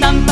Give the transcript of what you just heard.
tan